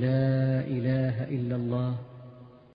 لا إله إلا الله